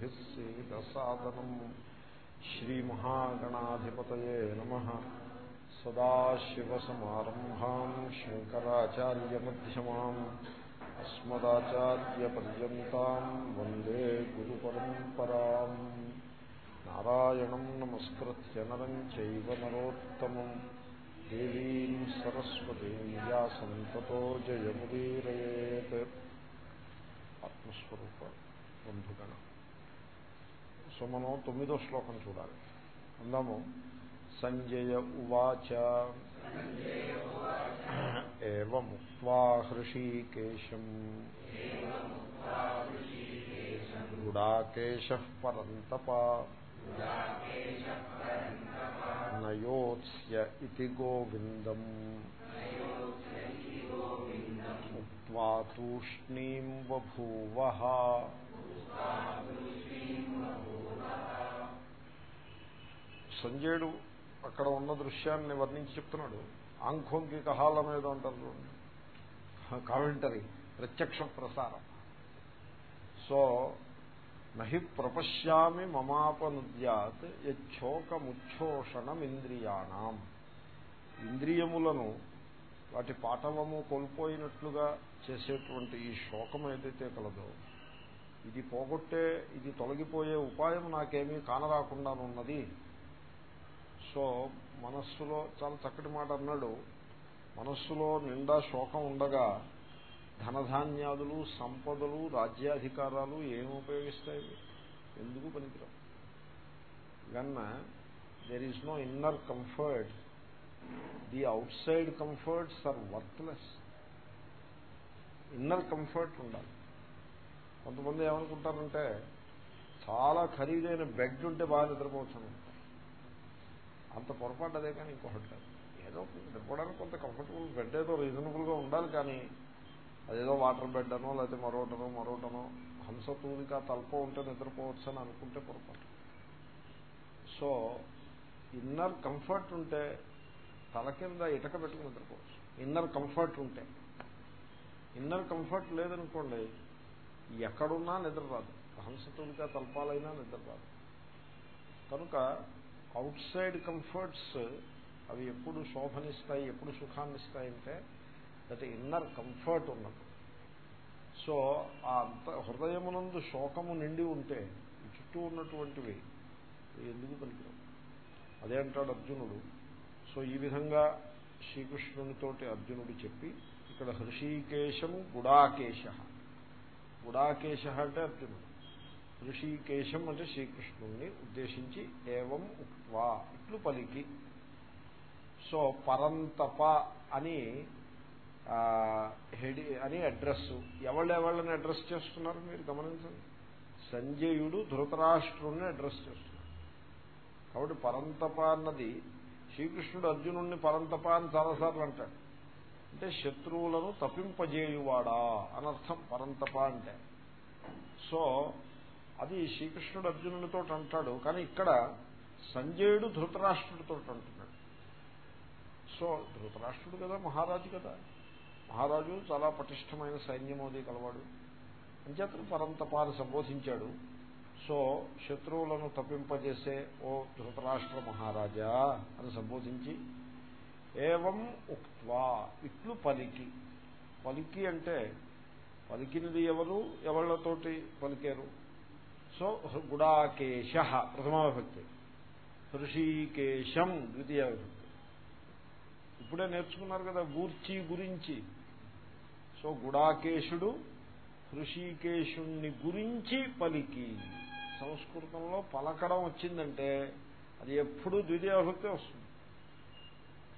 बुद्धिः सीदसादनम् श्रीमहागणाधिपतये नमः सदाशिवसमारम्भाम् शङ्कराचार्यमध्यमाम् अस्मदाचार्यपर्यन्ताम् वन्दे गुरुपरम्पराम् नारायणम् नमस्कृत्य नरम् चैव नरोत्तमम् देवीम् सरस्वतीम् व्यासम् ततो जयमुदीरयेत् ఆత్మస్వరూప బంధుగణ సో మనం తొమ్మిదో శ్లోకం చూడాలి. అందాము. సంజయ ఉవాచ. ఏముక్వా హృషీకేశం. గుడాకేశ పరంతప. నయోత్స్య ఇది గోవిందం. ఉక్వా తూష్ణీం బభూవ సంజయుడు అక్కడ ఉన్న దృశ్యాన్ని వర్ణించి చెప్తున్నాడు. ఆంఖోంకి కహాలం ఏదో అంటారు కామెంటరీ ప్రత్యక్ష ప్రసారం సో నహి ప్రపశ్యామి మమాపనుద్యాత్ యచ్చోకముచ్చోషణమింద్రియాణం. ఇంద్రియములను వాటి పాఠవము కోల్పోయినట్లుగా చేసేటువంటి ఈ శోకం ఏదైతే కలదో ఇది పోగొట్టే ఇది తొలగిపోయే ఉపాయం నాకేమీ కానరాకుండానున్నది సో మనస్సులో చాలా చక్కటి మాట అన్నాడు. మనస్సులో నిండా శోకం ఉండగా ధనధాన్యాదులు సంపదలు రాజ్యాధికారాలు ఏమి ఉపయోగిస్తాయి? ఎందుకు పనికిరావు? గన్న there is no inner comfort the outside comforts are worthless. Inner comfort ఉండాలి. కొంతమంది ఏమనుకుంటారంటే చాలా ఖరీదైన బెడ్ ఉంటే బాగా నిద్రపోవచ్చు. అంత పొరపాటు అదే కానీ ఇంకొకటి ఏదో నిద్రపోవడానికి కొంత కంఫర్టబుల్ బెడ్ ఏదో రీజనబుల్గా ఉండాలి కానీ అదేదో వాటర్ బెడ్ అనో లేకపోతే మరోటనో మరోటనో హంసతూరిక తలప ఉంటే నిద్రపోవచ్చు అని అనుకుంటే పొరపాటు. సో ఇన్నర్ కంఫర్ట్ ఉంటే తల కింద ఇటక పెట్టుకుని నిద్రపోవచ్చు. ఇన్నర్ కంఫర్ట్ ఉంటే. ఇన్నర్ కంఫర్ట్ లేదనుకోండి ఎక్కడున్నా నిద్ర రాదు. హంసతుడిగా తలపాలైనా నిద్ర రాదు. కనుక అవుట్ సైడ్ కంఫర్ట్స్ అవి ఎప్పుడు శోభనిస్తాయి ఎప్పుడు సుఖాన్ని ఇస్తాయంటే దట్ ఇన్నర్ కంఫర్ట్ ఉన్నప్పుడు. సో ఆ అంత హృదయమునందు శోకము నిండి ఉంటే చుట్టూ ఉన్నటువంటివి ఎందుకు పలికిరావు అదే అంటాడు అర్జునుడు. సో ఈ విధంగా శ్రీకృష్ణునితోటి అర్జునుడు చెప్పి ఇక్కడ హృషీకేశం గుడాకేశ. గుడాకేశ అంటే అర్జునుడు. హృషీకేశం అంటే శ్రీకృష్ణుణ్ణి ఉద్దేశించి ఏవం ఉక్వా ఇట్లు పలికి. సో పరంతప అని హెడి అని అడ్రస్ ఎవళ్ళు అడ్రస్ చేస్తున్నారు మీరు గమనించండి? సంజయుడు ధృతరాష్ట్రుణ్ణి అడ్రస్ చేస్తున్నారు. కాబట్టి పరంతప అన్నది శ్రీకృష్ణుడు అర్జునుడిని పరంతప అని చాలాసార్లు అంటాడు. అంటే శత్రువులను తప్పింపజేయువాడా అనర్థం పరంతప అంటే. సో అది శ్రీకృష్ణుడు అర్జునుడితో అంటాడు. కానీ ఇక్కడ సంజయుడు ధృతరాష్ట్రుడితో అంటున్నాడు. సో ధృతరాష్ట్రుడు కదా మహారాజు కదా. మహారాజు చాలా పటిష్టమైన సైన్యమోది కలవాడు. అంచేతను పరంతపాన్ని సంబోధించాడు. సో శత్రువులను తప్పింపజేసే ఓ ధృతరాష్ట్ర మహారాజా అని సంబోధించి ఏవం ఉక్వా ఇట్లు పలికి. పలికి అంటే పలికినది ఎవరు? ఎవళ్ళతోటి పలికారు? సో గుడాకేశ ప్రథమ విభక్తి హృషీకేశం ద్వితీయ విభక్తి ఇప్పుడే నేర్చుకున్నారు కదా గూర్చి గురించి. సో గుడాకేశుడు హృషీకేశుణ్ణి గురించి పలికి. సంస్కృతంలో పలకడం వచ్చిందంటే అది ఎప్పుడూ ద్వితీయ విభక్తి వస్తుంది.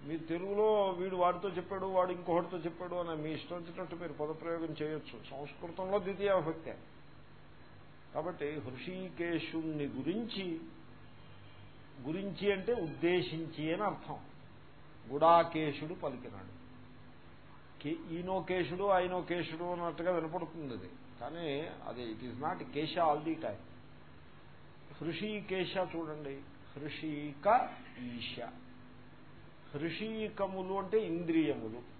మీరు తెలుగులో వీడు వాడితో చెప్పాడు వాడు ఇంకొకటితో చెప్పాడు అని మీ ఇష్టం వచ్చినట్టు మీరు పదప్రయోగం చేయొచ్చు. సంస్కృతంలో ద్వితీయ విభక్తే కాబట్టి హృషీకేశుణ్ణి గురించి గురించి అంటే ఉద్దేశించి అని అర్థం. గుడాకేశుడు పలికినాడు. ఈనో కేశుడు ఆయనో కేశుడు అన్నట్టుగా వినపడుతుంది అది. కానీ అది ఇట్ ఈస్ నాట్ కేశ ఆల్ ది టైం హృషీకేశ చూడండి. హృషీక ఈశ. హృషీకములు అంటే ఇంద్రియములు.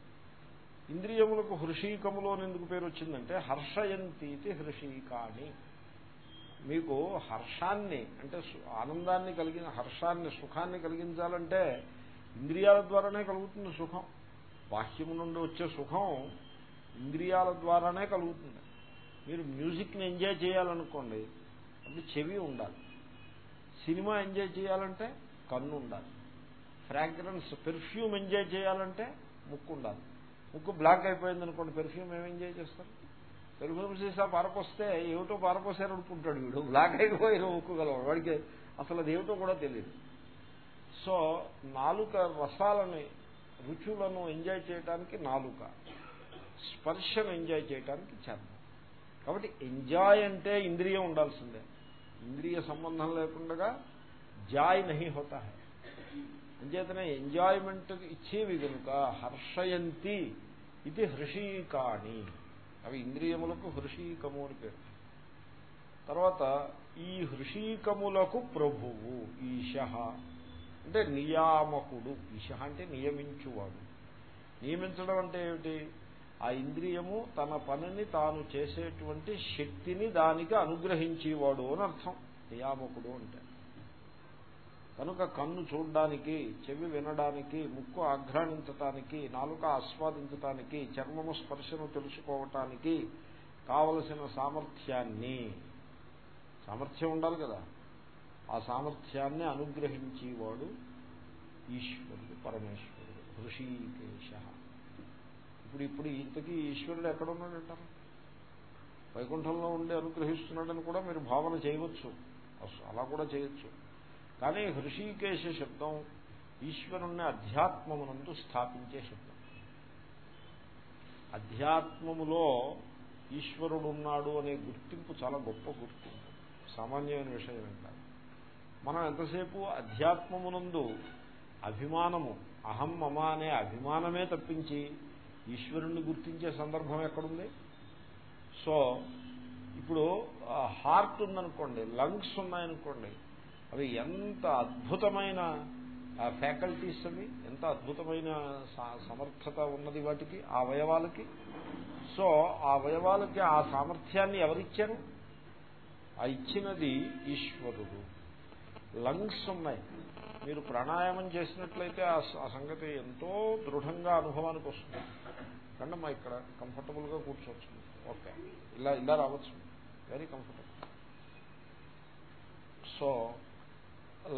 ఇంద్రియములకు హృషీకములు అని ఎందుకు పేరు వచ్చిందంటే హర్షయంతీతి హృషీకాని మీకు హర్షాన్ని అంటే ఆనందాన్ని కలిగిన హర్షాన్ని సుఖాన్ని కలిగించాలంటే ఇంద్రియాల ద్వారానే కలుగుతుంది సుఖం. బాహ్యము నుండి వచ్చే సుఖం ఇంద్రియాల ద్వారానే కలుగుతుంది. మీరు మ్యూజిక్ని ఎంజాయ్ చేయాలనుకోండి అంటే చెవి ఉండాలి. సినిమా ఎంజాయ్ చేయాలంటే కన్ను ఉండాలి. ఫ్రాగ్రెన్స్ పెర్ఫ్యూమ్ ఎంజాయ్ చేయాలంటే ముక్కు ఉండాలి. ముక్కు బ్లాక్ అయిపోయింది అనుకోండి పెర్ఫ్యూమ్ ఏమి ఎంజాయ్ చేస్తారు? పెర్ఫ్యూమ్ సీసా పారపోస్తే ఏమిటో పారపోసారు అనుకుంటాడు వీడు. బ్లాక్ అయిపోయిన ముక్కు గలవాడు. వాడికి అసలు అది ఏమిటో కూడా తెలియదు. సో నాలుక రసాలని రుచులను ఎంజాయ్ చేయడానికి నాలుక. స్పర్శను ఎంజాయ్ చేయడానికి చర్మం. కాబట్టి ఎంజాయ్ అంటే ఇంద్రియం ఉండాల్సిందే. ఇంద్రియ సంబంధం లేకుండా జాయ్ నహి హోతా హై. అంచేతనే ఎంజాయ్మెంట్ ఇచ్చేవి కనుక హర్షయంతి ఇది హృషీకాణి. అవి ఇంద్రియములకు హృషీకము అని పేరు. తర్వాత ఈ హృషీకములకు ప్రభువు ఈశ. అంటే నియామకుడు. ఈశ అంటే నియమించువాడు. నియమించడం అంటే ఏమిటి? ఆ ఇంద్రియము తన పనిని తాను చేసేటువంటి శక్తిని దానికి అనుగ్రహించేవాడు అని అర్థం. నియామకుడు అంటే. కనుక కన్ను చూడడానికి చెవి వినడానికి ముక్కు ఆఘ్రాణించటానికి నాలుక ఆస్వాదించటానికి చర్మము స్పర్శను తెలుసుకోవటానికి కావలసిన సామర్థ్యాన్ని సామర్థ్యం ఉండాలి కదా. ఆ సామర్థ్యాన్ని అనుగ్రహించేవాడు ఈశ్వరుడు పరమేశ్వరుడు ఋషికేశ. ఇప్పుడు ఇప్పుడు ఇంతకీ ఈశ్వరుడు ఎక్కడున్నాడంటారు? వైకుంఠంలో ఉండి అనుగ్రహిస్తున్నాడని కూడా మీరు భావన చేయవచ్చు. అలా కూడా చేయొచ్చు. కానీ హృషికేశ శబ్దం ఈశ్వరుణ్ణి అధ్యాత్మమునందు స్థాపించే శబ్దం. అధ్యాత్మములో ఈశ్వరుడున్నాడు అనే గుర్తింపు చాలా గొప్ప గుర్తింపు సామాన్యమైన విషయం ఏంటారు మనం ఎంతసేపు అధ్యాత్మమునందు అభిమానము అహం మమ అనే అభిమానమే తప్పించి ఈశ్వరుణ్ణి గుర్తించే సందర్భం ఎక్కడుంది? సో ఇప్పుడు హార్ట్ ఉందనుకోండి లంగ్స్ ఉన్నాయనుకోండి అవి ఎంత అద్భుతమైన ఫ్యాకల్టీస్ అవి ఎంత అద్భుతమైన సమర్థత ఉన్నది వాటికి ఆ అవయవాలకి. సో ఆ అవయవాలకి ఆ సామర్థ్యాన్ని ఎవరిచ్చారు? ఆ ఇచ్చినది ఈశ్వరుడు. లంగ్స్ ఉన్నాయి. మీరు ప్రాణాయామం చేసినట్లయితే ఆ సంగతి ఎంతో దృఢంగా అనుభవానికి వస్తుంది రండమ్మా ఇక్కడ కంఫర్టబుల్గా కూర్చోవచ్చు. ఓకే ఇలా ఇలా రావచ్చు. వెరీ కంఫర్టబుల్ సో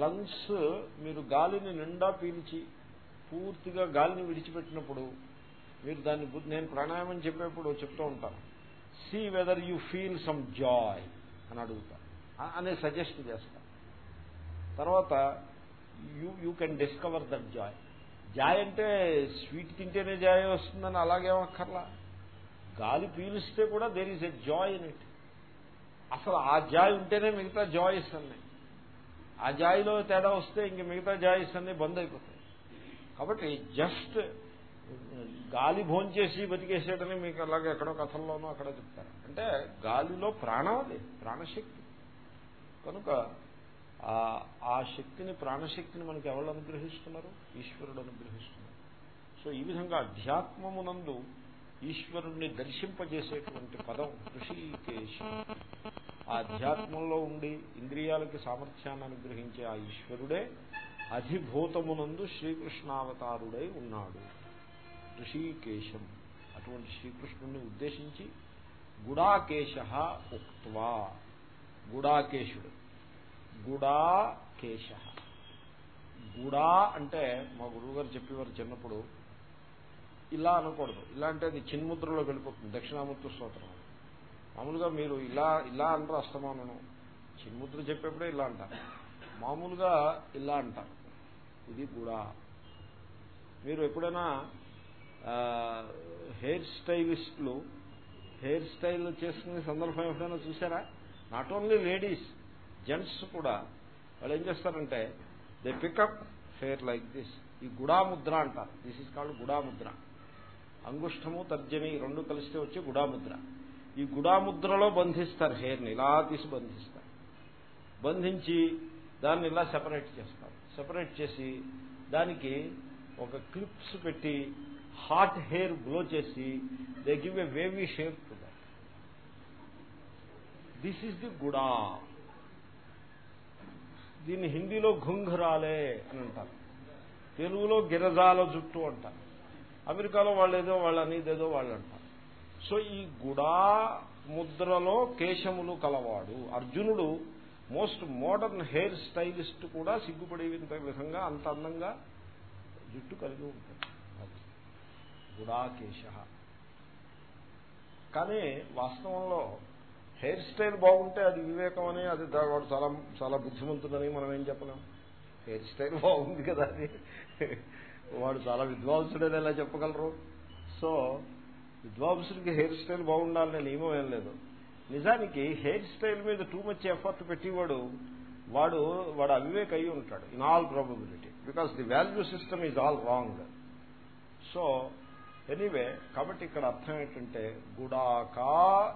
లంగ్స్ మీరు గాలిని నిండా పీల్చి పూర్తిగా గాలిని విడిచిపెట్టినప్పుడు మీరు దాన్ని నేను ప్రాణాయామం చెప్పేప్పుడు చెప్తూ ఉంటాను. See whether you feel some joy అని అడుగుతా. అనే సజెస్ట్ చేస్తాను తర్వాత you you can discover that joy joy అంటే స్వీట్ తింటేనే జాయ్ వస్తుందని అలాగేమక్కర్లా. గాలి పీలిస్తే కూడా there is a joy in it అసలు ఆ జాయ్ ఉంటేనే మిగతా జాయ్స్ అన్నాయి ఆ జాయిలో తేడా వస్తే ఇంక మిగతా జాయిస్ అన్నీ బంద్ అయిపోతాయి. కాబట్టి జస్ట్ గాలి భోంచేసి బతికేసేటని మీకు అలాగే ఎక్కడో కథల్లోనో అక్కడ చెప్తారు. అంటే గాలిలో ప్రాణం అది ప్రాణశక్తి. కనుక ఆ శక్తిని ప్రాణశక్తిని మనకి ఎవరు అనుగ్రహిస్తున్నారు? ఈశ్వరుడు అనుగ్రహిస్తున్నారు. సో ఈ విధంగా అధ్యాత్మమునందు ఈశ్వరుణ్ణి దర్శింపజేసేటువంటి పదం ఋషికేశ. ఆ అధ్యాత్మంలో ఉండి ఇంద్రియాలకి సామర్థ్యాన్ని అనుగ్రహించే ఆ ఈశ్వరుడే అధిభూతమునందు శ్రీకృష్ణావతారుడై ఉన్నాడు. ఋషికేశం. అటువంటి శ్రీకృష్ణుణ్ణి ఉద్దేశించి గుడాకేశ ఉక్వా గుడాకేశుడు. గుడాకేశ గుడా అంటే మా గురువుగారు చెప్పేవారు చిన్నప్పుడు ఇలా అనకూడదు. ఇలా అంటే అది చిన్ముద్రలో వెళ్ళిపోతుంది. దక్షిణామూర్తి స్తోత్రం. మామూలుగా మీరు ఇలా ఇలా అంటారు అస్తమానను. చిన్ముద్ర చెప్పేప్పుడే ఇలా అంటారు. మామూలుగా ఇలా అంటారు. ఇది గుడా. మీరు ఎప్పుడైనా హెయిర్ స్టైలిస్టులు హెయిర్ స్టైల్ చేసుకునే సందర్భం ఎప్పుడైనా చూసారా? నాట్ ఓన్లీ లేడీస్ జెంట్స్ కూడా వాళ్ళు ఏం చేస్తారంటే they pick up hair like this ఈ గుడాముద్ర అంటారు. దిస్ ఇస్ కాల్డ్ గుడాముద్ర. అంగుష్టము తర్జని రెండు కలిస్తే వచ్చే గుడాముద్ర. ఈ గుడాముద్రలో బంధిస్తారు హెయిర్ని ఇలా తీసి బంధిస్తారు. బంధించి దాన్ని ఇలా సెపరేట్ చేస్తారు. సెపరేట్ చేసి దానికి ఒక క్లిప్స్ పెట్టి హాట్ హెయిర్ బ్లో చేసి they give a wavy shape to that this is the గుడా దీన్ని హిందీలో ఘుంఘరాలే అని అంటారు. తెలుగులో గిరజాల జుట్టు అంటారు. అమెరికాలో వాళ్ళు ఏదో వాళ్ళు అనేదేదో వాళ్ళు అంటారు సో ఈ గుడా ముద్రలో కేశములు కలవాడు. అర్జునుడు మోస్ట్ మోడర్న్ హెయిర్ స్టైలిస్ట్ కూడా సిగ్గుపడే విధంగా అంత అందంగా జుట్టు కలిగి ఉంటాడు. గుడాకేశ కానీ వాస్తవంలో హెయిర్ స్టైల్ బాగుంటే అది వివేకం అని అది వాడు చాలా చాలా బుద్ధిమంతుడని మనం ఏం చెప్పలేం. హెయిర్ స్టైల్ బాగుంది కదా అది. వాడు చాలా విద్వాంసుడని ఎలా చెప్పగలరు? సో విద్వాంసుడికి హెయిర్ స్టైల్ బాగుండాలనే నియమం ఏం లేదు. నిజానికి హెయిర్ స్టైల్ మీద టూ మచ్ ఎఫర్ట్ పెట్టేవాడు వాడు వాడు అవివేక్ అయి ఉంటాడు in all probability because the value system is all wrong so anyway కాబట్టి ఇక్కడ అర్థం ఏంటంటే గుడాకా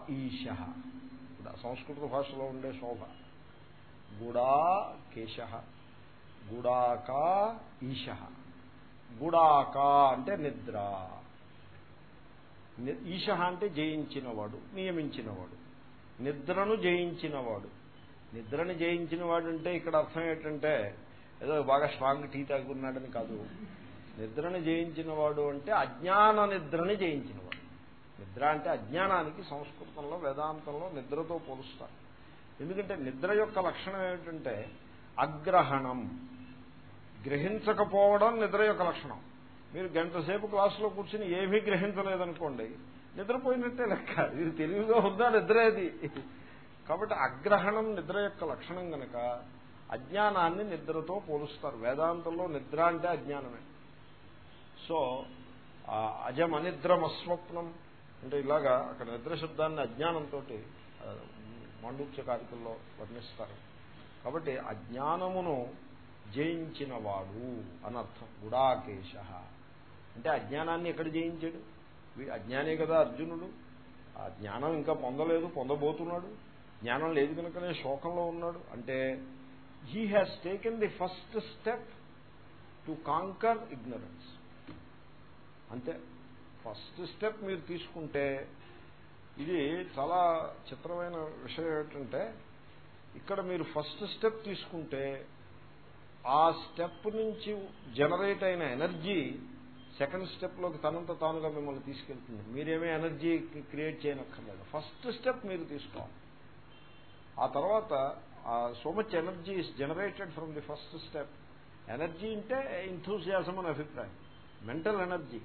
ఈశ. సంస్కృత భాషలో ఉండే శోభ. గుడా కేశ గుడాకా ఈశ. గుడాకా అంటే నిద్ర. ఈశ అంటే జయించినవాడు నియమించినవాడు. నిద్రను జయించినవాడు. నిద్రను జయించినవాడు అంటే ఇక్కడ అర్థం ఏంటంటే ఏదో బాగా స్ట్రాంగ్ టీ తాగున్నాడని కాదు. నిద్రను జయించినవాడు అంటే అజ్ఞాన నిద్రని జయించినవాడు. నిద్ర అంటే అజ్ఞానానికి సంస్కృతంలో వేదాంతంలో నిద్రతో పోలుస్తారు. ఎందుకంటే నిద్ర యొక్క లక్షణం ఏమిటంటే అగ్రహణం. గ్రహించకపోవడం నిద్ర యొక్క లక్షణం. మీరు గంట సేపు క్లాసులో కూర్చుని ఏమీ గ్రహించలేదనుకోండి నిద్రపోయినట్టే లెక్క. ఇది తెలివిగా ఉందా నిద్రేది కాబట్టి అగ్రహణం నిద్ర యొక్క లక్షణం గనక అజ్ఞానాన్ని నిద్రతో పోలుస్తారు. వేదాంతంలో నిద్ర అంటే అజ్ఞానమే. సో అజమనిద్రమస్వప్నం. అంటే ఇలాగా అక్కడ నిద్ర శబ్దాన్ని అజ్ఞానంతో మాండూక్య కారికల్లో వర్ణిస్తారు. కాబట్టి అజ్ఞానమును జయించినవాడు అనర్థం గుడాకేశ. అంటే అజ్ఞానాన్ని ఎక్కడ జయించాడు? అజ్ఞానే కదా అర్జునుడు. ఆ జ్ఞానం ఇంకా పొందలేదు పొందబోతున్నాడు. జ్ఞానం లేదు కనుకనే శోకంలో ఉన్నాడు. అంటే he has taken the first step to conquer ignorance అంతే. ఫస్ట్ స్టెప్ మీరు తీసుకుంటే ఇది చాలా చిత్రమైన విషయం ఏంటంటే ఇక్కడ మీరు ఫస్ట్ స్టెప్ తీసుకుంటే ఆ స్టెప్ నుంచి జనరేట్ అయిన ఎనర్జీ సెకండ్ స్టెప్లోకి తనంత తానుగా మిమ్మల్ని తీసుకెళ్తుంది. మీరేమీ ఎనర్జీ క్రియేట్ చేయనక్కర్లేదు. ఫస్ట్ స్టెప్ మీరు తీసుకోవాలి. ఆ తర్వాత so much energy is generated from the first step energy అంటే ఇంథూసియాసం అని అభిప్రాయం. మెంటల్ ఎనర్జీ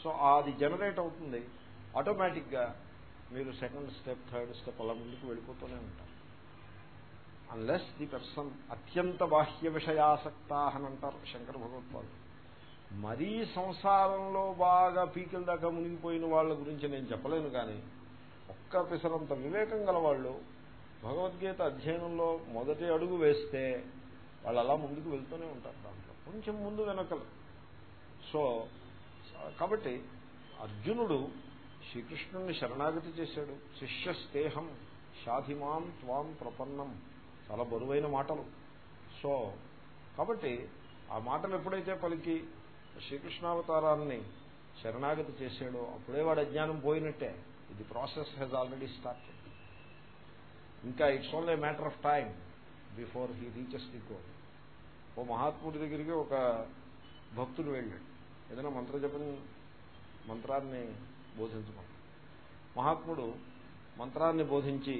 సో అది జనరేట్ అవుతుంది. ఆటోమేటిక్గా మీరు సెకండ్ స్టెప్ థర్డ్ స్టెప్ అలా ముందుకు వెళ్ళిపోతూనే ఉంటారు. అన్లెస్ ది పర్సన్ అత్యంత బాహ్య విషయాసక్త అని అంటారు శంకర భగవత్పాదు మరీ సంసారంలో బాగా పీకిల దాకా మునిగిపోయిన వాళ్ళ గురించి నేను చెప్పలేను కానీ ఒక్క పిసరంత వివేకం గల వాళ్ళు భగవద్గీత అధ్యయనంలో మొదటి అడుగు వేస్తే వాళ్ళు అలా ముందుకు వెళ్తూనే ఉంటారు దాంట్లో. కొంచెం ముందు వెనకలు. సో కాబట్టి అర్జునుడు శ్రీకృష్ణుణ్ణి శరణాగతి చేశాడు. శిష్యస్తేహం షాధిమాం త్వాం ప్రపన్నం. చాలా బరువైన మాటలు. సో కాబట్టి ఆ మాటలు ఎప్పుడైతే పలికి శ్రీకృష్ణావతారాన్ని శరణాగతి చేశాడో అప్పుడే వాడు అజ్ఞానం పోయినట్టే. ఇది ప్రాసెస్ హెజ్ ఆల్రెడీ స్టార్టెడ్ ఇంకా it's only matter of time before he reaches the goal ఓ మహాత్ముడి దగ్గరికి ఒక భక్తుడు వెళ్ళాడు. ఏదైనా మంత్రజపం మంత్రాన్ని బోధించమని మహాత్ముడు మంత్రాన్ని బోధించి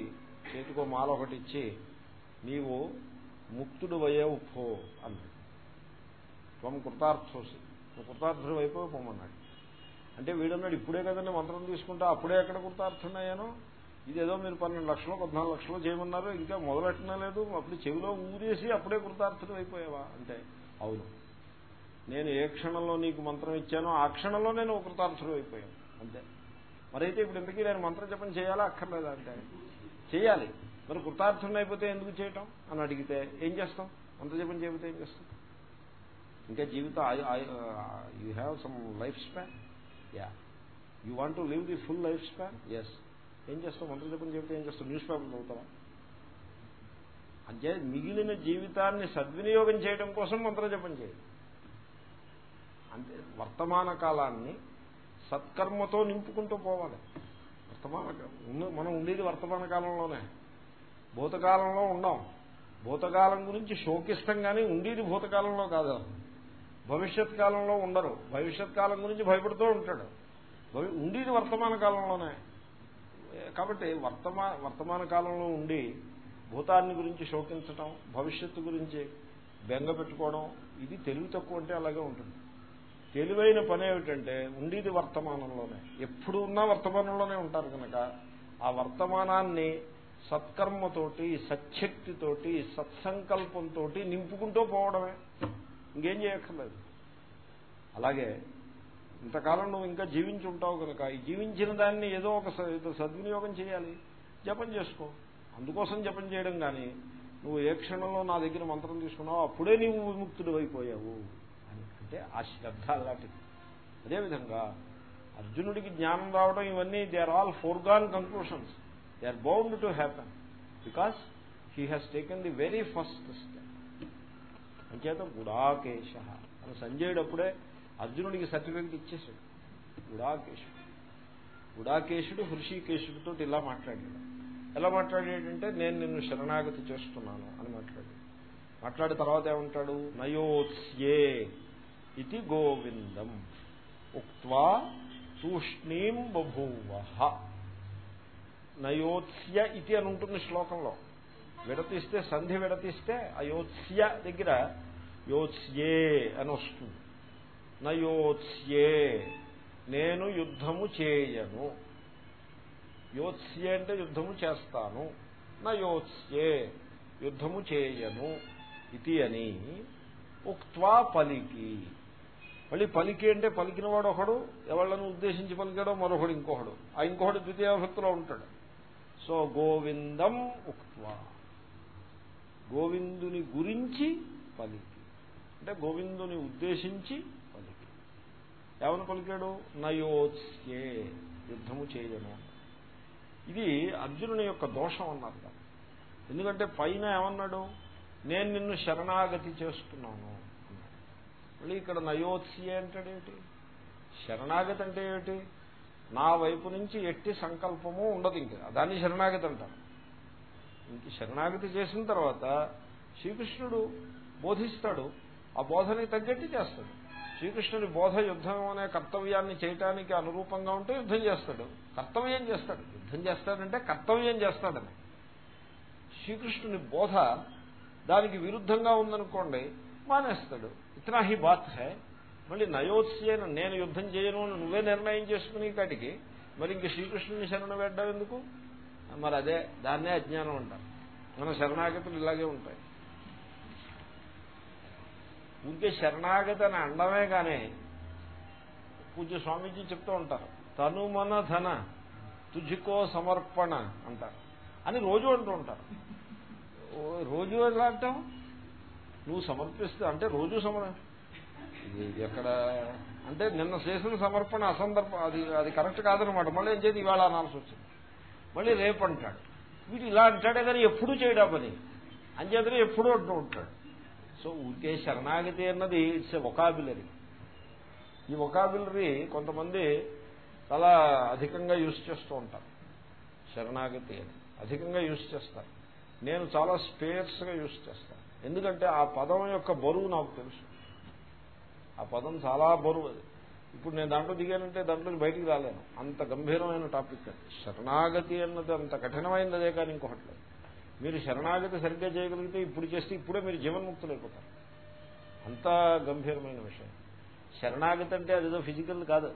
చేతికో మాల ఒకటి ఇచ్చి నీవు ముక్తుడు వయే పో అన్నాడు. త్వం కృతార్థోసి. నువ్వు కృతార్థుడు అయిపోయి పోమన్నాడు. అంటే వీడన్నాడు ఇప్పుడే కదండి మంత్రం తీసుకుంటా అప్పుడే ఎక్కడ కృతార్థున్నాయానో ఇదేదో మీరు పన్నెండు లక్షలు పద్నాలుగు లక్షలు చేయమన్నారు ఇంకా మొదలెట్టడం లేదు అప్పుడు చెవిలో ఊరేసి అప్పుడే కృతార్థుడు అయిపోయావా? అంటే అవును. నేను ఏ క్షణంలో నీకు మంత్రం ఇచ్చానో ఆ క్షణంలో నేను కృతార్థుడు అయిపోయాను అంతే. మరైతే ఇప్పుడు ఎందుకీ నేను మంత్రం జపం చేయాలా? అక్కర్లేదా అంటే? చేయాలి. మరి కృతార్థుడు అయిపోతే ఎందుకు చేయటం? అని అడిగితే ఏం చేస్తాం? మంత్ర జపం చేయకపోతే ఏం చేస్తాం? ఇంకా జీవితం you have some life span yeah you want to live the full life span yes ఏం చేస్తావు మంత్ర జపం చెబితే ఏం చేస్తావు న్యూస్ పేపర్ చదువుతావా? అంటే మిగిలిన జీవితాన్ని సద్వినియోగం చేయడం కోసం మంత్ర జపం చేయాలి. అంటే వర్తమాన కాలాన్ని సత్కర్మతో నింపుకుంటూ పోవాలి. వర్తమాన మనం ఉండేది వర్తమాన కాలంలోనే. భూతకాలంలో ఉండం. భూతకాలం గురించి శోకిష్టంగానే కానీ ఉండేది భూతకాలంలో కాదు. భవిష్యత్ కాలంలో ఉండరు. భవిష్యత్ కాలం గురించి భయపడుతూ ఉంటాడు. ఉండేది వర్తమాన కాలంలోనే. కాబట్టి వర్తమా వర్తమాన కాలంలో ఉండి భూతాన్ని గురించి శోకించటం భవిష్యత్తు గురించి బెంగ పెట్టుకోవడం ఇది తెలివి తక్కువ అంటే అలాగే ఉంటుంది. తెలివైన పని ఏమిటంటే ఉండేది వర్తమానంలోనే. ఎప్పుడు ఉన్నా వర్తమానంలోనే ఉంటారు కనుక ఆ వర్తమానాన్ని సత్కర్మతోటి సత్శక్తితోటి సత్సంకల్పంతో నింపుకుంటూ పోవడమే. ఇంకేం చేయక్కర్లేదు. అలాగే ఇంతకాలం నువ్వు ఇంకా జీవించి ఉంటావు కనుక ఈ జీవించిన దాన్ని ఏదో ఒక సద్వినియోగం చేయాలి. జపం చేసుకో. అందుకోసం జపం చేయడం కానీ నువ్వు ఏ క్షణంలో నా దగ్గర మంత్రం తీసుకున్నావు అప్పుడే నీవు విముక్తుడు అయిపోయావు అంటే ఆ శ్రద్ధ అలాంటిది. అదేవిధంగా అర్జునుడికి జ్ఞానం రావడం ఇవన్నీ they are all foregone conclusions they are bound to happen because he has taken the very first step అంచేత గుడాకేశ అని సంజయుడు అప్పుడే అర్జునుడికి సర్టిఫికెట్ ఇచ్చేసాడు గుడాకేశుడు. గుడాకేశుడు హృషికేశుడితో ఇలా మాట్లాడాడు. ఎలా మాట్లాడాడంటే నేను నిన్ను శరణాగతి చేస్తున్నాను అని మాట్లాడాడు. మాట్లాడిన తర్వాత ఏమంటాడు? నయోత్స్యే ఇది గోవిందం ఉక్వా తూష్ణీం బభూవ నయోత్స్య ఇది అని ఉంటుంది శ్లోకంలో. విడతీస్తే సంధి విడతీస్తే అయోత్స్య దగ్గర యోత్స్యే అని వస్తుంది. నయోత్స్యే నేను యుద్ధము చేయను. యోత్స్యే అంటే యుద్ధము చేస్తాను. నయోత్స్యే యుద్ధము చేయను. ఇది అని. ఉక్వా పలికి. మళ్ళీ పలికి అంటే పలికినవాడు ఒకడు ఎవళ్ళను ఉద్దేశించి పలికాడో మరొకడు ఇంకొకడు. ఆ ఇంకొకడు ద్వితీయాభక్తిలో ఉంటాడు. సో గోవిందం ఉక్వా గోవిందుని గురించి పలికి. అంటే గోవిందుని ఉద్దేశించి పలికి. ఏమని పలికాడు? నయోత్స్యే యుద్ధము చేయను. ఇది అర్జునుని యొక్క దోషం అన్నారు ఎందుకంటే పైన ఏమన్నాడు? నేను నిన్ను శరణాగతి చేస్తున్నాను. మళ్ళీ ఇక్కడ నయోత్స్యే అంటాడేమిటి శరణాగతి అంటే ఏమిటి నా వైపు నుంచి ఎట్టి సంకల్పము ఉండదు ఇంకా. దాన్ని శరణాగతి అంటారు. ఇంక శరణాగతి చేసిన తర్వాత శ్రీకృష్ణుడు బోధిస్తాడు. ఆ బోధని తగ్గట్టు చేస్తాడు. శ్రీకృష్ణుడి బోధ యుద్ధం అనే కర్తవ్యాన్ని చేయటానికి అనురూపంగా ఉంటే యుద్ధం చేస్తాడు. కర్తవ్యం చేస్తాడు. యుద్ధం చేస్తాడంటే కర్తవ్యం చేస్తాడని. శ్రీకృష్ణుని బోధ దానికి విరుద్ధంగా ఉందనుకోండి మానేస్తాడు. ఇతనా హీ బాత్ హే. మళ్ళీ నయోత్స్యను నేను యుద్ధం చేయను అని నువ్వే నిర్ణయం చేసుకుని కాటికి మరి ఇంక శ్రీకృష్ణుని శరణ పెట్టడం ఎందుకు? మరి అదే దాన్నే అజ్ఞానం అంటారు. మన శరణాగతులు ఇలాగే ఉంటాయి. ఇంకే శరణాగతి అని అండమే కానీ పూజ స్వామీజీ చెప్తూ ఉంటారు. తను మన ధన తుజుకో సమర్పణ అంటారు. అని రోజు అంటూ ఉంటారు. రోజు ఎలా అంటాం నువ్వు సమర్పిస్తే అంటే రోజు సమర్ ఎక్కడ అంటే నిన్న చేసిన సమర్పణ అసందర్భ అది అది కరెక్ట్ కాదనమాట. మళ్ళీ ఏం చేతి ఇవాళ అనాల్సి వచ్చింది. మళ్ళీ రేపు అంటాడు. వీడు ఇలా అంటాడే కానీ ఎప్పుడూ చేయడా పని? అంచేతనే ఎప్పుడూ అంటూ ఉంటాడు. సో ఊరికే శరణాగతి అన్నది ఇట్స్ ఎ వొకాబులరీ ఈ వొకాబులరీ కొంతమంది చాలా అధికంగా యూజ్ చేస్తూ ఉంటారు. శరణాగతి అని. అధికంగా యూజ్ చేస్తారు. నేను చాలా స్పేర్స్గా యూజ్ చేస్తాను. ఎందుకంటే ఆ పదం యొక్క బరువు నాకు తెలుసు. ఆ పదం చాలా బరువు అది. ఇప్పుడు నేను దాంట్లో దిగానంటే దాంట్లో బయటికి రాలేను. అంత గంభీరమైన టాపిక్ అది. శరణాగతి అన్నది అంత కఠినమైనదే కానీ ఇంకొకటి లేదు. మీరు శరణాగతి సరిగ్గా చేయగలిగితే ఇప్పుడు చేస్తే ఇప్పుడే మీరు జీవన్ముక్తులైపోతారు. అంత గంభీరమైన విషయం. శరణాగతి అంటే అదేదో ఫిజికల్ కాదు.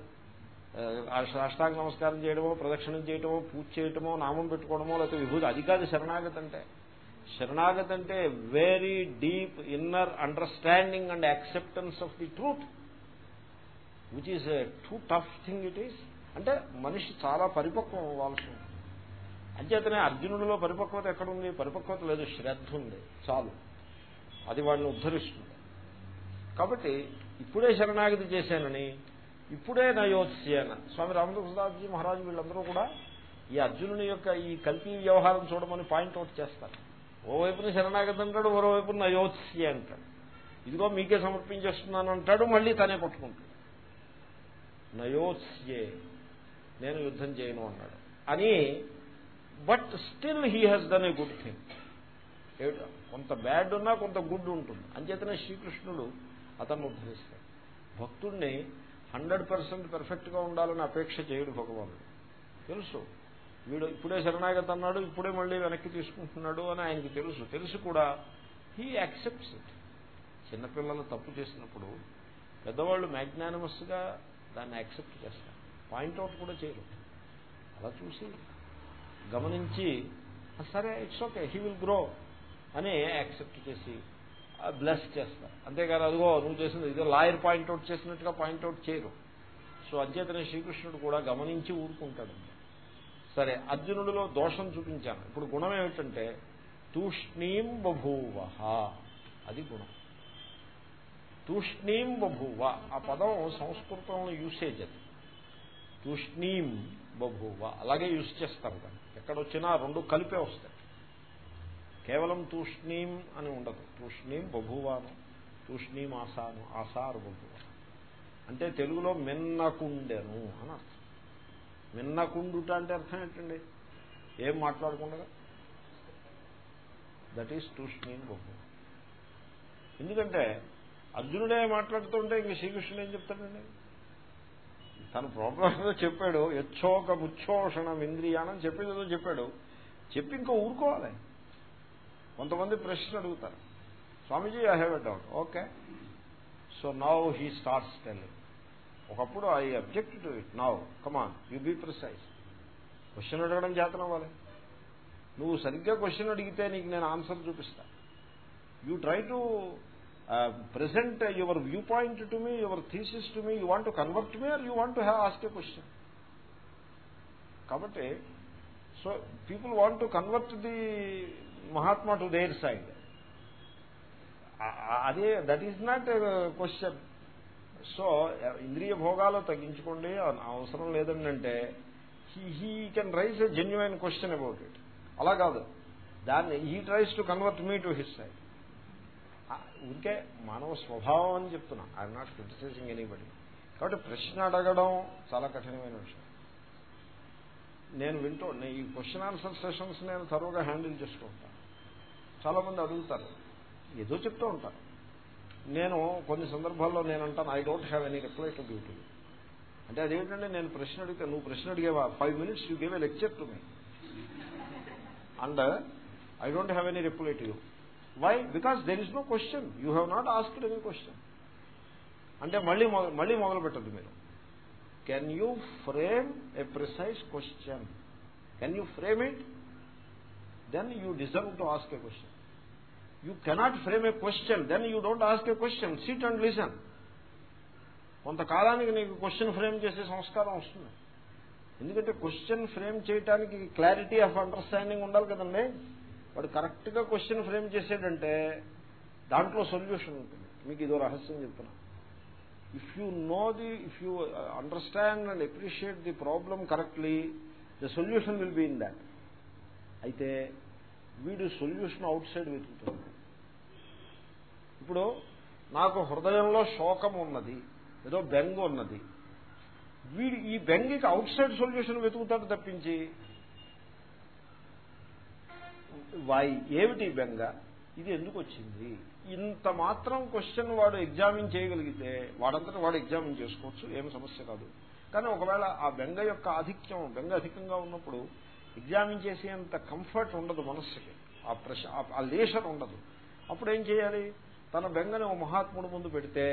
అష్టాంగ నమస్కారం చేయడమో ప్రదక్షిణం చేయడమో పూజ చేయటమో నామం పెట్టుకోవడమో లేకపోతే విభూతి అది కాదు శరణాగతి అంటే. శరణాగతి అంటే very deep inner understanding and acceptance of the truth which is too tough thing it is అంటే మనిషి చాలా పరిపక్వం అవ్వాల్సి ఉంటుంది. అంచేతనే అర్జునుడిలో పరిపక్వత ఎక్కడుంది? పరిపక్వత లేదు శ్రద్ధ ఉంది. చాలు. అది వాడిని ఉద్ధరిస్తుంది. కాబట్టి ఇప్పుడే శరణాగతి చేశానని ఇప్పుడే నయోత్స్యన స్వామి రామకృష్ణదాస్జీ మహారాజు వీళ్ళందరూ కూడా ఈ అర్జునుని యొక్క ఈ కల్పీ వ్యవహారం చూడమని పాయింట్అవుట్ చేస్తారు. ఓవైపున శరణాగతి అంటాడు మరోవైపున నయోత్స్య అంటాడు. ఇదిగో మీకే సమర్పించేస్తున్నాను అంటాడు మళ్ళీ తనే పట్టుకుంటాడు నయోత్స్యే నేను యుద్ధం చేయను అన్నాడు. అని but still he has done a good thing. కొంత బ్యాడ్ ఉన్నా కొంత గుడ్ ఉంటుంది. అంచేతనే శ్రీకృష్ణుడు అతను ఉద్ధరిస్తాడు. భక్తుడిని హండ్రెడ్ పర్సెంట్ పెర్ఫెక్ట్గా ఉండాలని అపేక్ష చేయడు భగవానుడు. తెలుసు? వీడు ఇప్పుడే శరణాగతి అన్నాడు ఇప్పుడే మళ్ళీ వెనక్కి తీసుకుంటున్నాడు అని ఆయనకి తెలుసు. తెలుసు కూడా హీ యాక్సెప్ట్స్ ఇట్. చిన్నపిల్లలు తప్పు చేసినప్పుడు పెద్దవాళ్ళు మ్యాగ్నానమస్గా దాన్ని యాక్సెప్ట్ చేస్తారు. పాయింట్అవుట్ కూడా చేయరు. అలా చూసి గమనించి సరే it's okay he will grow అని యాక్సెప్ట్ చేసి బ్లెస్ చేస్తారు. అంతేకాదు అదిగో నువ్వు చేసింది ఇదో లాయర్ పాయింట్అవుట్ చేసినట్టుగా పాయింట్అవుట్ చేయరు. సో అధ్యతనే శ్రీకృష్ణుడు కూడా గమనించి ఊరుకుంటాడు. సరే అర్జునుడిలో దోషం చూపించాను. ఇప్పుడు గుణం ఏమిటంటే తూష్ణీం బభూవ అది గుణం. తూష్ణీం బభూవ. ఆ పదం సంస్కృతంలో యూసేజ్ అది. తూష్ణీం బభూవ. అలాగే యూజ్ చేస్తారు దాన్ని. ఎక్కడొచ్చినా రెండు కలిపే వస్తాయి. కేవలం తూష్ణీం అని ఉండదు. తూష్ణీం బభూవాను తూష్ణీం ఆసాను ఆసారు బభువ అంటే తెలుగులో మిన్నకుండెను అని అర్థం. విన్నకుండుట అంటే అర్థం ఏంటండి? ఏం మాట్లాడకుండా దట్ ఈస్ తూష్ణీం బహు ఎందుకంటే అర్జునుడే మాట్లాడుతుంటే ఇంక శ్రీకృష్ణుడు ఏం చెప్తాడండి? తన ప్రోగ్రాంలో చెప్పాడు యచ్చోక ముచ్చోషణం ఇంద్రియానం చెప్పేది ఏదో చెప్పాడు. చెప్పి ఇంకా ఊరుకోవాలి. కొంతమంది ప్రశ్న అడుగుతారు. Swamiji I have a doubt okay so now he starts telling ఒకప్పుడు I object to it. Now come on you be precise question అడగడం చేతన అవ్వాలి. నువ్వు సరిగ్గా క్వశ్చన్ అడిగితే నీకు నేను ఆన్సర్ చూపిస్తా. You try to present your view point to me your thesis to me you want to convert me or you want to have ask a question కాబట్టి so people want to convert the Mahatma to their side అదే that is not question so ఇంద్రియ భోగాలు తగ్గించుకోండి అవసరం లేదండి అంటే he can raise a genuine question about it. అలా కాదు. దాన్ని he tries to convert me to his side. ఊరికే మానవ స్వభావం అని చెప్తున్నా. I'm not criticising anybody. కాబట్టి ప్రశ్న అడగడం చాలా కఠినమైన విషయం. నేను వింటూ ఈ క్వశ్చన్ ఆన్సర్ సెషన్స్ నేను తరువుగా హ్యాండిల్ చేస్తూ ఉంటాను చాలా మంది అడుగుతారు. ఏదో చెప్తూ ఉంటారు. నేను కొన్ని సందర్భాల్లో నేను అంటాను I don't have any reply to give to అంటే అదేమిటంటే నేను ప్రశ్న అడిగితే నువ్వు ప్రశ్న అడిగేవా? Five minutes you gave a lecture to me and I don't have any reply to you why because there is no question you have not asked any question అంటే మళ్ళీ మళ్ళీ మొదలు పెట్టద్దు మీరు. Can you frame a precise question can you frame it then you deserve to ask a question you cannot frame a question then you don't ask a question sit and listen కొంతకాలానికి నీకు question frame చేసే సంస్కారం వస్తుంది. ఎందుకంటే question frame చేయడానికి clarity of understanding ఉండాలి కదండి. వాడు కరెక్ట్గా క్వశ్చన్ ఫ్రేమ్ చేసేటంటే దాంట్లో సొల్యూషన్ ఉంటుంది. మీకు ఇదో రహస్యం చెప్తున్నా. If you know the if you understand and appreciate the problem correctly the solution will be in that అయితే వీడు సొల్యూషన్ అవుట్ సైడ్ వెతుకుతాడు. ఇప్పుడు నాకు హృదయంలో శోకం ఉన్నది ఏదో బెంగ ఉన్నది. వీడు ఈ బెంగ్కి అవుట్ సైడ్ సొల్యూషన్ వెతుకుతాడు తప్పించి వాయి ఏమిటి బెంగ? ఇది ఎందుకు వచ్చింది? ఇంత మాత్రం క్వశ్చన్ వాడు ఎగ్జామిన్ చేయగలిగితే వాడంతటా వాడు ఎగ్జామిన్ చేసుకోవచ్చు ఏం సమస్య కాదు. కానీ ఒకవేళ ఆ బెంగ యొక్క ఆధిక్యం బెంగ అధికంగా ఉన్నప్పుడు ఎగ్జామిన్ చేసేంత కంఫర్ట్ ఉండదు మనస్సుకి. ఆ ప్రశ ఆ లేషన్ ఉండదు. అప్పుడు ఏం చేయాలి? తన బెంగని ఓ మహాత్ముడు ముందు పెడితే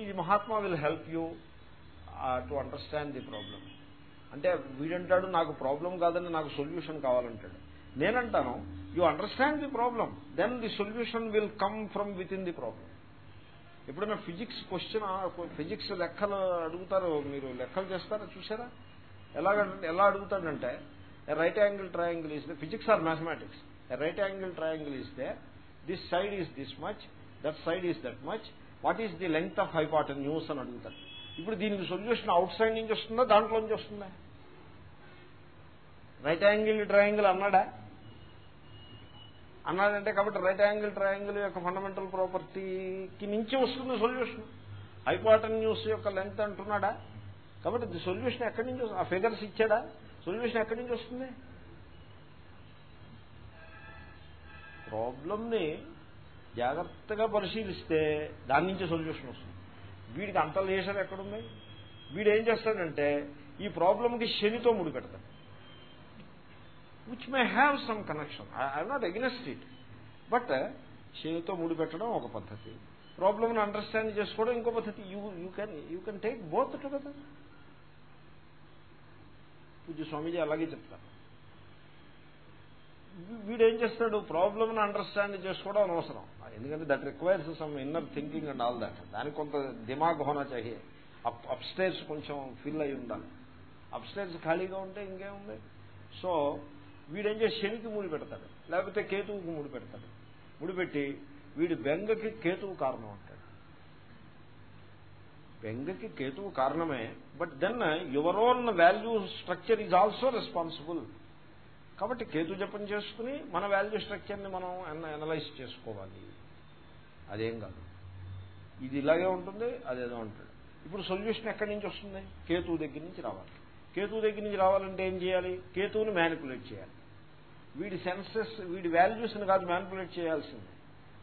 ఈ Mahatma will help you to understand the problem అంటే వీడంటాడు నాకు ప్రాబ్లం కాదని నాకు సొల్యూషన్ కావాలంటాడు. నేనంటాను you understand the problem then the solution will come from with in the problem ఎప్పుడైనా ఫిజిక్స్ క్వశ్చన్ ఫిజిక్స్ లెక్కలు అడుగుతారు మీరు లెక్కలు చేస్తారా చూసారా? ఎలాగంటే ఎలా అడుగుతాడంటే రైట్ యాంగిల్ ట్రయాంగిల్ ఇస్తే physics or mathematics right angle triangle ఇస్తే this side is this much that side is that much what is the length of hypotenuse అని అడుగుతారు. ఇప్పుడు దీనికి సొల్యూషన్ అవుట్ సైడ్ నుంచి వస్తుందా దాంట్లో నుంచి వస్తుందా? రైట్ యాంగిల్ ట్రయాంగిల్ అన్నాడా? అన్నాడంటే కాబట్టి రైట్ యాంగిల్ ట్రయాంగిల్ యొక్క ఫండమెంటల్ ప్రాపర్టీకి నుంచి వస్తుంది సొల్యూషన్ హైపాటన్ న్యూస్ యొక్క లెంగ్త్ అంటున్నాడా? కాబట్టి ది సొల్యూషన్ ఎక్కడి నుంచి ఆ ఫిగర్స్ ఇచ్చాడా? సొల్యూషన్ ఎక్కడి నుంచి వస్తుంది? ప్రాబ్లంని జాగ్రత్తగా పరిశీలిస్తే దాని నుంచే సొల్యూషన్ వస్తుంది. వీడికి అంత లేషన్ ఎక్కడుంది? వీడు ఏం చేస్తాడంటే ఈ ప్రాబ్లంకి శనితో ముడిపెడతాడు which may have some connection I'm not against it but శనితో ముడిపెట్టడం ఒక పద్ధతి. ప్రాబ్లమ్ని అండర్స్టాండ్ చేసుకోవడం ఇంకో పద్ధతి. You you can you can take both together Pujya Swamiji అలాగే చెప్తారు. వీడేం చేస్తాడు? ప్రాబ్లమ్ని అండర్స్టాండ్ చేసుకోవడం అనవసరం. ఎందుకంటే that requires some inner thinking and all that. దానికి కొంత దిమాగ్ హోనా చాహే అప్ అప్ కొంచెం ఫిల్ అయి ఉండాలి. అప్స్టేర్స్ ఖాళీగా ఉంటే ఇంకేముంది? సో వీడేం చేసి శనికి ముడి పెడతాడు. లేకపోతే కేతువుకు ముడి పెడతాడు. ముడిపెట్టి వీడి బెంగకి కేతువు కారణం అంటాడు బెంగకి కేతువు కారణమే but then your own value structure is also responsible కాబట్టి కేతు జపం చేసుకుని మన వాల్యూ స్ట్రక్చర్ని మనం అనలైజ్ చేసుకోవాలి. అదేం కాదు. ఇది ఇలాగే ఉంటుంది అదేదో ఉంటుంది. ఇప్పుడు సొల్యూషన్ ఎక్కడి నుంచి వస్తుంది? కేతువు దగ్గర నుంచి రావాలి. కేతువు దగ్గర నుంచి రావాలంటే ఏం చేయాలి? కేతువుని మ్యానిపులేట్ చేయాలి. వీడి సెన్సెస్ వీడి వాల్యూస్ని కాదు మ్యానిపులేట్ చేయాల్సింది.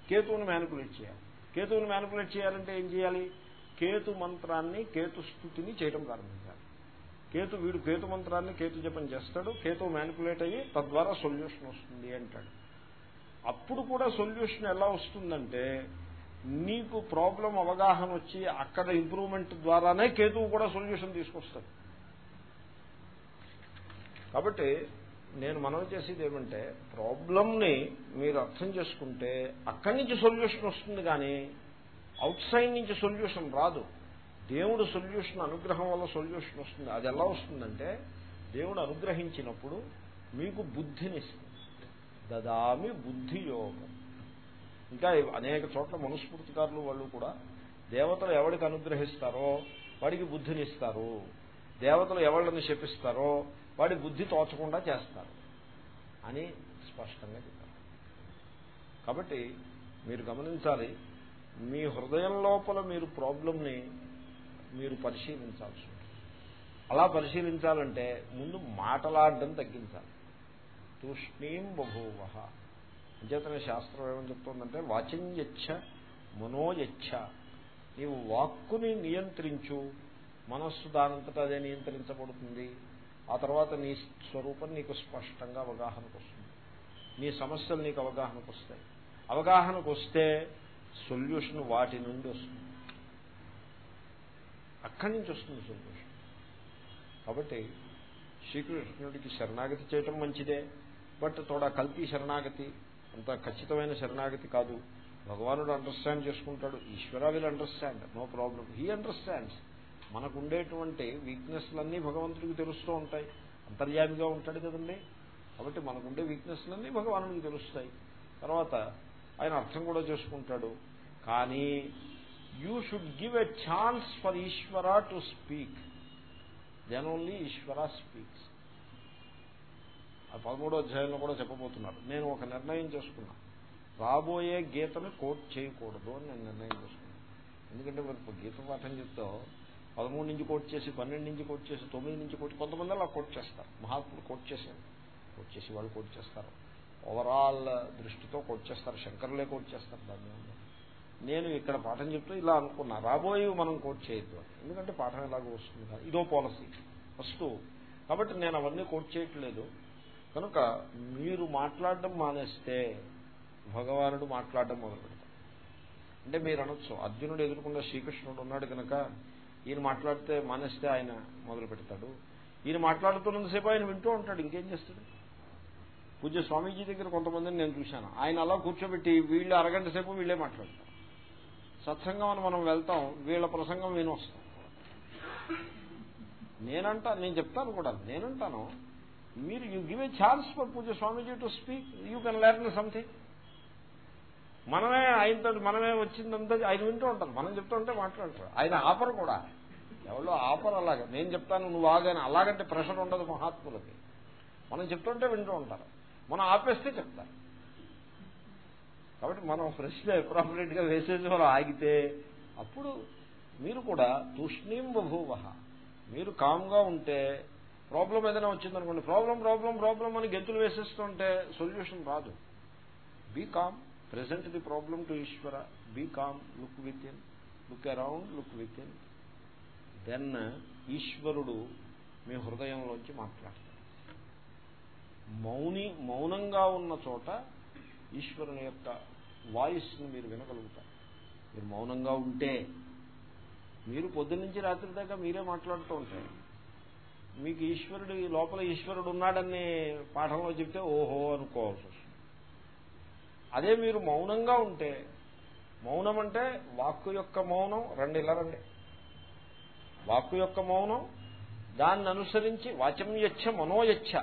కేతువుని మ్యానిపులేట్ చేయాలి. కేతువుని మ్యానిపులేట్ చేయాలంటే ఏం చేయాలి? కేతు మంత్రాన్ని కేతు స్థుతిని చేయడం ప్రారంభించాలి. కేతు వీడు కేతు మంత్రాన్ని కేతు జపం చేస్తాడు కేతు మ్యానిపులేట్ అయ్యి తద్వారా సొల్యూషన్ వస్తుంది అంటాడు. అప్పుడు కూడా సొల్యూషన్ ఎలా వస్తుందంటే నీకు ప్రాబ్లం అవగాహన వచ్చి అక్కడ ఇంప్రూవ్మెంట్ ద్వారానే కేతువు కూడా సొల్యూషన్ తీసుకొస్తాడు. కాబట్టి నేను మనం చేసేది ఏమంటే ప్రాబ్లంని మీరు అర్థం చేసుకుంటే అక్కడి నుంచి సొల్యూషన్ వస్తుంది కానీ అవుట్ సైడ్ నుంచి సొల్యూషన్ రాదు. దేవుడు సొల్యూషన్ అనుగ్రహం వల్ల సొల్యూషన్ వస్తుంది. అది ఎలా వస్తుందంటే దేవుడు అనుగ్రహించినప్పుడు మీకు బుద్ధినిస్తుంది దదామి బుద్ధి యోగం ఇంకా అనేక చోట్ల మనుస్మృతికారులు వాళ్ళు కూడా దేవతలు ఎవరికి అనుగ్రహిస్తారో వాడికి బుద్ధినిస్తారు దేవతలు ఎవళ్ళని శపిస్తారో వాడి బుద్ధి తోచకుండా చేస్తారు అని స్పష్టంగా చెప్పారు. కాబట్టి మీరు గమనించాలి మీ హృదయం లోపల మీరు ప్రాబ్లంని మీరు పరిశీలించాల్సి అలా పరిశీలించాలంటే ముందు మాటలాడడం తగ్గించాలి. తూష్ణీం బభూవ. అంచేతన శాస్త్రం ఏమని చెప్తుందంటే వాచింయచ్చ మనోయచ్చ. నీవు వాక్కుని నియంత్రించు మనస్సు దానంతటా అదే నియంత్రించబడుతుంది. ఆ తర్వాత నీ స్వరూపం నీకు స్పష్టంగా అవగాహనకు వస్తుంది నీ సమస్యలు నీకు అవగాహనకు వస్తాయి అవగాహనకు వస్తే సొల్యూషన్ వాటి నుండి వస్తుంది. అక్కడి నుంచి వస్తుంది సొల్యూషన్. కాబట్టి శ్రీకృష్ణుడికి శరణాగతి చేయటం మంచిదే బట్ తోడా కల్తీ శరణాగతి అంత ఖచ్చితమైన శరణాగతి కాదు. భగవానుడు అండర్స్టాండ్ చేసుకుంటాడు Ishwara will understand no problem he understands మనకు ఉండేటువంటి వీక్నెస్లన్నీ భగవంతుడికి తెలుస్తూ ఉంటాయి. అంతర్యామిగా ఉంటాడు కదండి. కాబట్టి మనకుండే వీక్నెస్లన్నీ భగవానుడికి తెలుస్తాయి. తర్వాత ఆయన అర్థం కూడా చేసుకుంటాడు. కానీ you should give a chance for Ishwara to speak then only Ishwara speaks ఆ పదమూడో అధ్యాయంలో కూడా చెప్పబోతున్నారు. నేను ఒక నిర్ణయం చేసుకున్నాను రాబోయే గీతను కోట్ చేయకూడదు అని నేను నిర్ణయం చేసుకున్నాను ఎందుకంటే మరి గీత పాఠం చెప్తా పదమూడు నుంచి కోట్ చేసి పన్నెండు నుంచి కోట్ చేసి తొమ్మిది నుంచి కోట్ కొంతమంది అలా కోట్ చేస్తారు. మహాత్ములు కోట్ చేశారు కోట్ చేసి వాళ్ళు కోట్ చేస్తారు. ఓవరాల్ దృష్టితో కోట్ చేస్తారు శంకరులే కోట్ చేస్తారు దాన్ని. నేను ఇక్కడ పాఠం చెప్తూ ఇలా అనుకున్నా రాబోయే మనం కోట్ చేయొద్దు ఎందుకంటే పాఠం ఎలాగో వస్తుంది కదా ఇదో పాలసీ. ఫస్ట్ కాబట్టి నేను అవన్నీ కోట్ చేయట్లేదు. కనుక మీరు మాట్లాడడం మానేస్తే భగవానుడు మాట్లాడడం మొదలు పెడతాడు. అంటే మీరు అనొచ్చు అర్జునుడు ఎదుర్కొన్న శ్రీకృష్ణుడు ఉన్నాడు కనుక ఈయన మాట్లాడితే మానేస్తే ఆయన మొదలు పెడతాడు. ఈయన మాట్లాడుతున్నంతసేపు ఆయన వింటూ ఉంటాడు ఇంకేం చేస్తాడు? పూజ్య స్వామీజీ దగ్గర కొంతమందిని నేను చూశాను. ఆయన అలా కూర్చోబెట్టి వీళ్ళు అరగంట సేపు వీళ్ళే మాట్లాడతారు. సత్సంగం అని మనం వెళ్తాం వీళ్ళ ప్రసంగం నేను వస్తాం. నేనంటా నేను చెప్తాను కూడా నేనంటాను మీరు you give a chance for Pujya Swamiji to speak you can learn something మనమే ఆయనతో మనమే వచ్చిందంతా ఆయన వింటూ ఉంటారు. మనం చెప్తుంటే మాట్లాడతారు. ఆయన ఆపరు కూడా. ఎవరో ఆపరు అలాగా. నేను చెప్తాను నువ్వు ఆగాని అలాగంటే ప్రెషర్ ఉండదు మహాత్ములకి. మనం చెప్తుంటే వింటూ ఉంటారు. మనం ఆపేస్తే చెప్తారు. కాబట్టి మనం ప్రశ్న అప్రాపరేట్గా వేసేసి మనం ఆగితే అప్పుడు మీరు కూడా తూష్ణీం బభూవ. మీరు కామ్గా ఉంటే ప్రాబ్లం ఏదైనా వచ్చిందనుకోండి ప్రాబ్లం ప్రాబ్లం ప్రాబ్లం అని గెంతులు వేసేస్తుంటే సొల్యూషన్ రాదు. Be calm present the problem to Ishwara be calm look with in look around look with in then ఈశ్వరుడు మీ హృదయంలోంచి మాట్లాడతాడు మౌనంగా ఉన్న చోట ఈశ్వరుని యొక్క వాయిస్ని మీరు వినగలుగుతారు. మీరు మౌనంగా ఉంటే మీరు పొద్దున్నుంచి రాత్రి దాకా మీరే మాట్లాడుతూ ఉంటారు. మీకు ఈశ్వరుడు లోపల ఈశ్వరుడు ఉన్నాడని పాఠంలో చెప్తే ఓహో అనుకోవాల్సి వస్తుంది అదే మీరు మౌనంగా ఉంటే మౌనం అంటే వాక్కు యొక్క మౌనం రండి ఇలా రండి. వాక్కు యొక్క మౌనం దాన్ని అనుసరించి వాచం యచ్చ మనోయచ్చ.